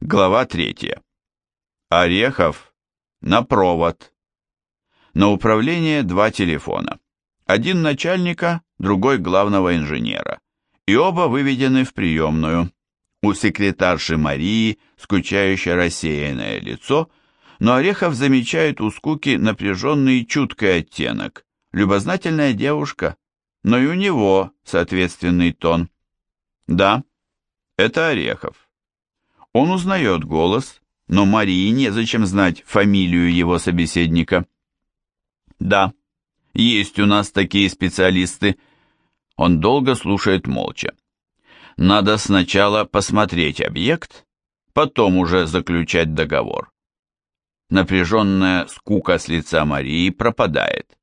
Глава третья. Орехов на провод. На управление два телефона. Один начальника, другой главного инженера. И оба выведены в приемную. У секретарши Марии скучающее рассеянное лицо, но Орехов замечает у скуки напряженный и чуткий оттенок. Любознательная девушка, но и у него соответственный тон. Да, это Орехов. Он узнает голос, но Марии незачем знать фамилию его собеседника. Да, есть у нас такие специалисты. Он долго слушает молча. Надо сначала посмотреть объект, потом уже заключать договор. Напряженная скука с лица Марии пропадает.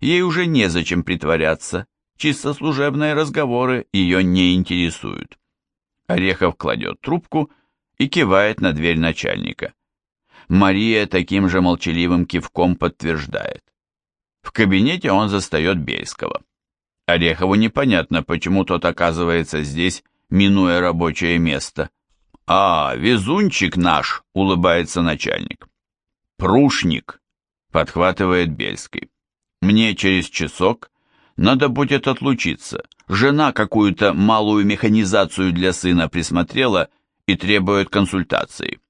Ей уже незачем притворяться, чисто служебные разговоры ее не интересуют. Орехов кладет трубку и кивает на дверь начальника. Мария таким же молчаливым кивком подтверждает. В кабинете он застает Бельского. Орехову непонятно, почему тот оказывается здесь, минуя рабочее место. «А, везунчик наш!» — улыбается начальник. «Прушник!» — подхватывает Бельский. «Мне через часок надо будет отлучиться. Жена какую-то малую механизацию для сына присмотрела и требует консультации.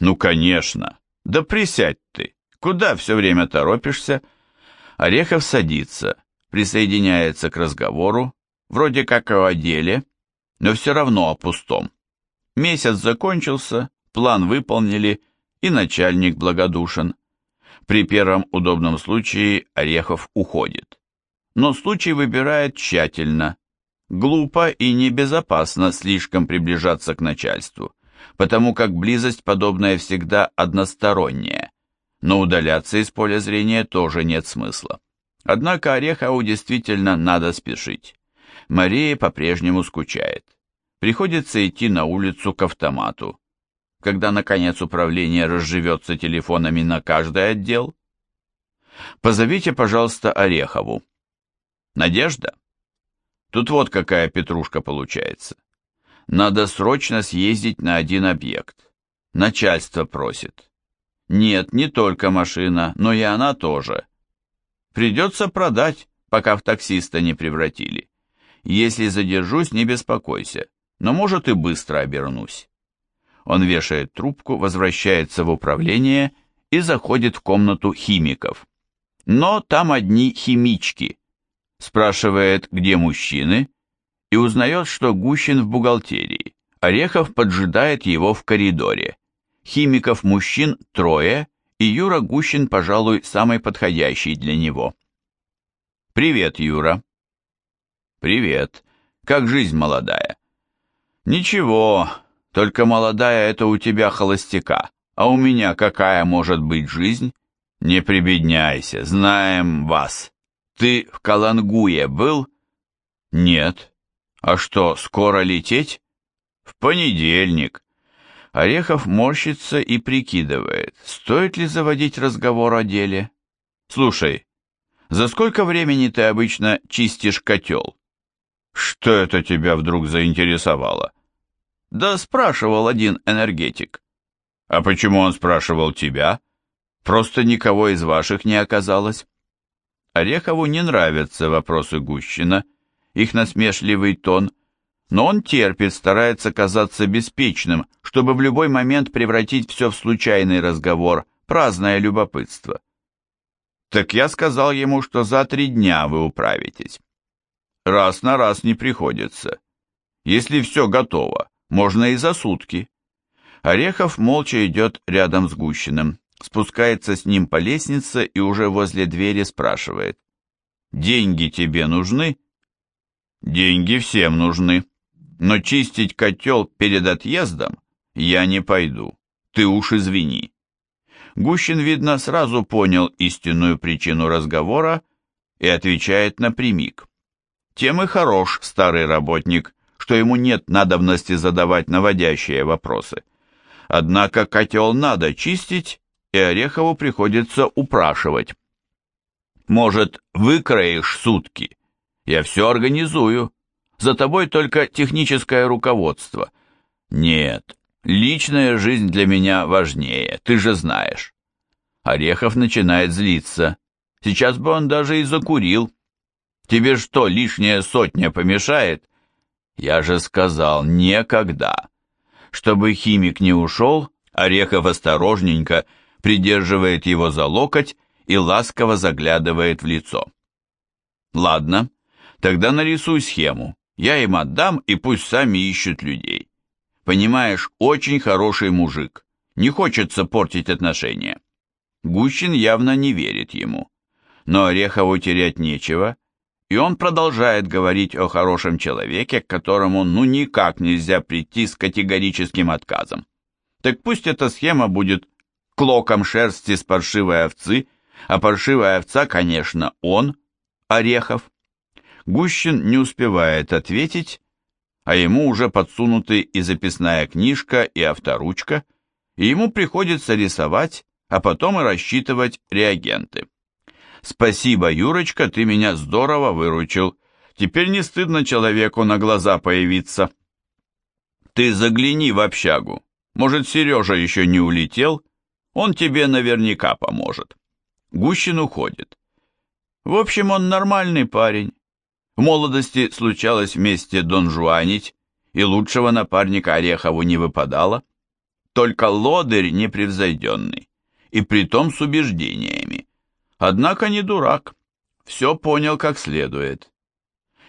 Ну, конечно. Да присядь ты. Куда все время торопишься? Орехов садится, присоединяется к разговору, вроде как о деле, но все равно о пустом. Месяц закончился, план выполнили, и начальник благодушен. При первом удобном случае Орехов уходит но случай выбирает тщательно. Глупо и небезопасно слишком приближаться к начальству, потому как близость подобная всегда односторонняя, но удаляться из поля зрения тоже нет смысла. Однако Орехову действительно надо спешить. Мария по-прежнему скучает. Приходится идти на улицу к автомату. Когда, наконец, управление разживется телефонами на каждый отдел? Позовите, пожалуйста, Орехову. Надежда? Тут вот какая петрушка получается. Надо срочно съездить на один объект. Начальство просит. Нет, не только машина, но и она тоже. Придется продать, пока в таксиста не превратили. Если задержусь, не беспокойся, но может и быстро обернусь. Он вешает трубку, возвращается в управление и заходит в комнату химиков. Но там одни химички – спрашивает, где мужчины, и узнает, что Гущин в бухгалтерии. Орехов поджидает его в коридоре. Химиков мужчин трое, и Юра Гущин, пожалуй, самый подходящий для него. «Привет, Юра». «Привет. Как жизнь молодая?» «Ничего, только молодая это у тебя холостяка, а у меня какая может быть жизнь?» «Не прибедняйся, знаем вас». Ты в Калангуе был? Нет. А что, скоро лететь? В понедельник. Орехов морщится и прикидывает, стоит ли заводить разговор о деле. Слушай, за сколько времени ты обычно чистишь котел? Что это тебя вдруг заинтересовало? Да спрашивал один энергетик. А почему он спрашивал тебя? Просто никого из ваших не оказалось. Орехову не нравятся вопросы Гущина, их насмешливый тон, но он терпит, старается казаться беспечным, чтобы в любой момент превратить все в случайный разговор, праздное любопытство. Так я сказал ему, что за три дня вы управитесь. Раз на раз не приходится. Если все готово, можно и за сутки. Орехов молча идет рядом с Гущиным спускается с ним по лестнице и уже возле двери спрашивает. «Деньги тебе нужны?» «Деньги всем нужны, но чистить котел перед отъездом я не пойду, ты уж извини». Гущин, видно, сразу понял истинную причину разговора и отвечает напрямик. Тем и хорош старый работник, что ему нет надобности задавать наводящие вопросы. Однако котел надо чистить, и Орехову приходится упрашивать. «Может, выкроишь сутки? Я все организую. За тобой только техническое руководство». «Нет, Личная жизнь для меня важнее, ты же знаешь. Орехов начинает злиться. Сейчас бы он даже и закурил. Тебе что, лишняя сотня помешает? Я же сказал, никогда. Чтобы химик не ушел, Орехов осторожненько придерживает его за локоть и ласково заглядывает в лицо. Ладно, тогда нарисуй схему. Я им отдам, и пусть сами ищут людей. Понимаешь, очень хороший мужик. Не хочется портить отношения. Гущин явно не верит ему. Но Орехову терять нечего, и он продолжает говорить о хорошем человеке, к которому ну никак нельзя прийти с категорическим отказом. Так пусть эта схема будет клоком шерсти с паршивой овцы, а паршивая овца, конечно, он, Орехов. Гущин не успевает ответить, а ему уже подсунуты и записная книжка, и авторучка, и ему приходится рисовать, а потом и рассчитывать реагенты. «Спасибо, Юрочка, ты меня здорово выручил. Теперь не стыдно человеку на глаза появиться». «Ты загляни в общагу. Может, Сережа еще не улетел? Он тебе наверняка поможет». Гущин уходит. В общем, он нормальный парень. В молодости случалось вместе донжуанить, и лучшего напарника Орехову не выпадало. Только лодырь непревзойденный, и притом с убеждениями. Однако не дурак, все понял как следует.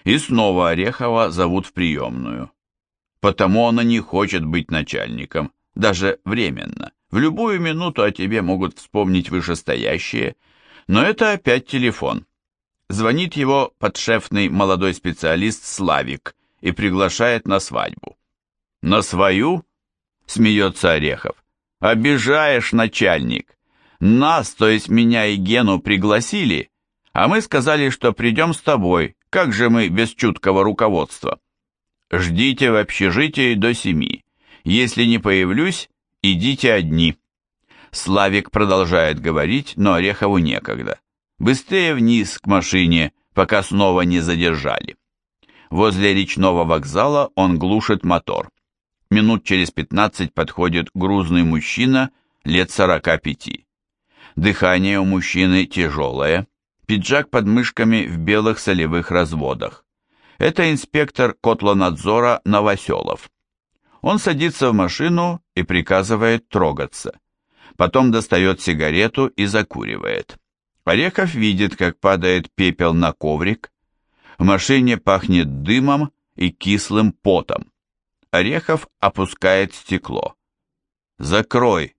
И снова Орехова зовут в приемную. Потому она не хочет быть начальником, даже временно. В любую минуту о тебе могут вспомнить вышестоящие, но это опять телефон. Звонит его подшефный молодой специалист Славик и приглашает на свадьбу. «На свою?» — смеется Орехов. «Обижаешь, начальник. Нас, то есть меня и Гену, пригласили, а мы сказали, что придем с тобой. Как же мы без чуткого руководства?» «Ждите в общежитии до семи. Если не появлюсь, идите одни». Славик продолжает говорить, но Орехову некогда. Быстрее вниз к машине, пока снова не задержали. Возле речного вокзала он глушит мотор. Минут через пятнадцать подходит грузный мужчина лет сорока пяти. Дыхание у мужчины тяжелое, пиджак под мышками в белых солевых разводах. Это инспектор котлонадзора Новоселов. Он садится в машину и приказывает трогаться. Потом достает сигарету и закуривает. Орехов видит, как падает пепел на коврик. В машине пахнет дымом и кислым потом. Орехов опускает стекло. «Закрой!»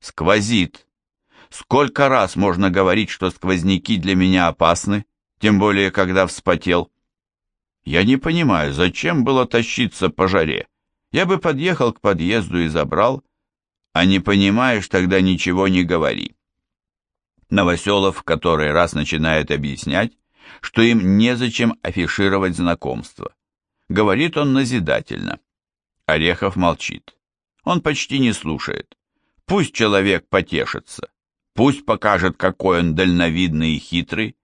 «Сквозит!» Сколько раз можно говорить, что сквозняки для меня опасны, тем более, когда вспотел? Я не понимаю, зачем было тащиться по жаре? Я бы подъехал к подъезду и забрал, а не понимаешь, тогда ничего не говори. Новоселов который раз начинает объяснять, что им незачем афишировать знакомство. Говорит он назидательно. Орехов молчит. Он почти не слушает. Пусть человек потешится. Пусть покажет, какой он дальновидный и хитрый.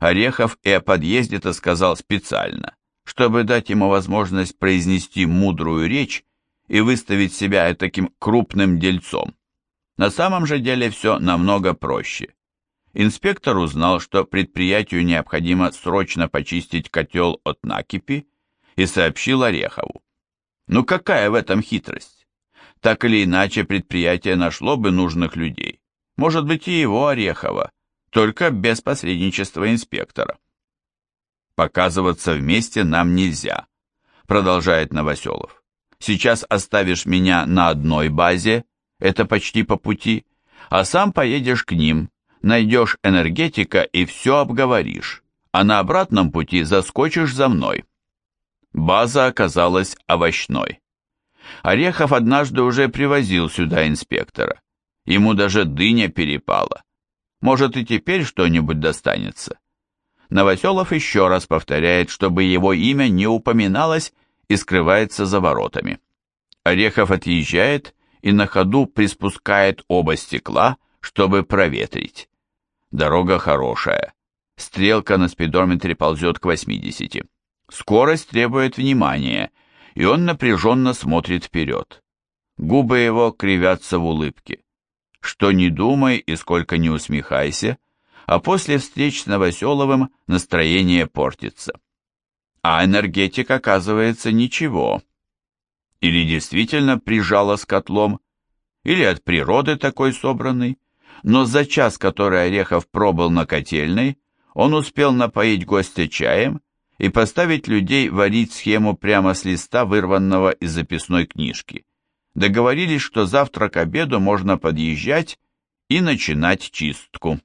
Орехов и о подъезде-то сказал специально, чтобы дать ему возможность произнести мудрую речь и выставить себя таким крупным дельцом. На самом же деле все намного проще. Инспектор узнал, что предприятию необходимо срочно почистить котел от накипи и сообщил Орехову. Ну какая в этом хитрость? Так или иначе предприятие нашло бы нужных людей. Может быть и его Орехова, только без посредничества инспектора. Показываться вместе нам нельзя, продолжает Новоселов. Сейчас оставишь меня на одной базе, это почти по пути, а сам поедешь к ним, найдешь энергетика и все обговоришь, а на обратном пути заскочишь за мной. База оказалась овощной. Орехов однажды уже привозил сюда инспектора. Ему даже дыня перепала. Может и теперь что-нибудь достанется. Новоселов еще раз повторяет, чтобы его имя не упоминалось и скрывается за воротами. Орехов отъезжает и на ходу приспускает оба стекла, чтобы проветрить. Дорога хорошая. Стрелка на спидометре ползет к 80. Скорость требует внимания, и он напряженно смотрит вперед. Губы его кривятся в улыбке. Что не думай и сколько не усмехайся, а после встреч с Новоселовым настроение портится. А энергетик, оказывается, ничего. Или действительно прижала с котлом, или от природы такой собранный, но за час, который Орехов пробыл на котельной, он успел напоить гостя чаем и поставить людей варить схему прямо с листа, вырванного из записной книжки. Договорились, что завтра к обеду можно подъезжать и начинать чистку.